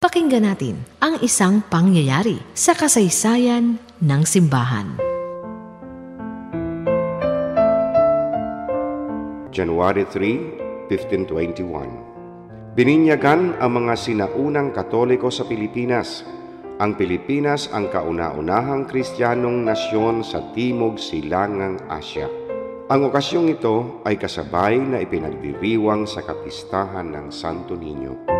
Pakinggan natin ang isang pangyayari sa kasaysayan ng simbahan. January 3, 1521 Bininyagan ang mga sinaunang katoliko sa Pilipinas. Ang Pilipinas ang kauna-unahang kristyanong nasyon sa Timog Silangang Asya. Ang okasyong ito ay kasabay na ipinagdiriwang sa kapistahan ng Santo Niño.